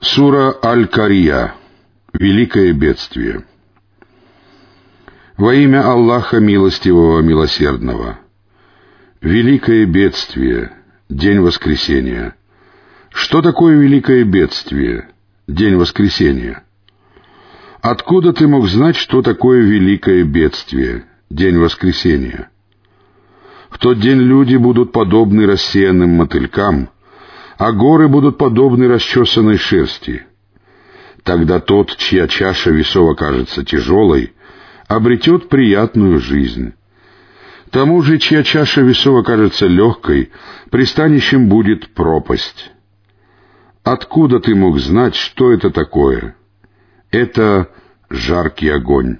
Сура Аль-Кария. Великое бедствие. Во имя Аллаха Милостивого Милосердного. Великое бедствие. День воскресения. Что такое великое бедствие? День воскресения. Откуда ты мог знать, что такое великое бедствие? День воскресения. В тот день люди будут подобны рассеянным мотылькам — а горы будут подобны расчесанной шерсти. Тогда тот, чья чаша весов окажется тяжелой, обретет приятную жизнь. Тому же, чья чаша весов окажется легкой, пристанищем будет пропасть. Откуда ты мог знать, что это такое? Это жаркий огонь.